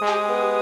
Bye.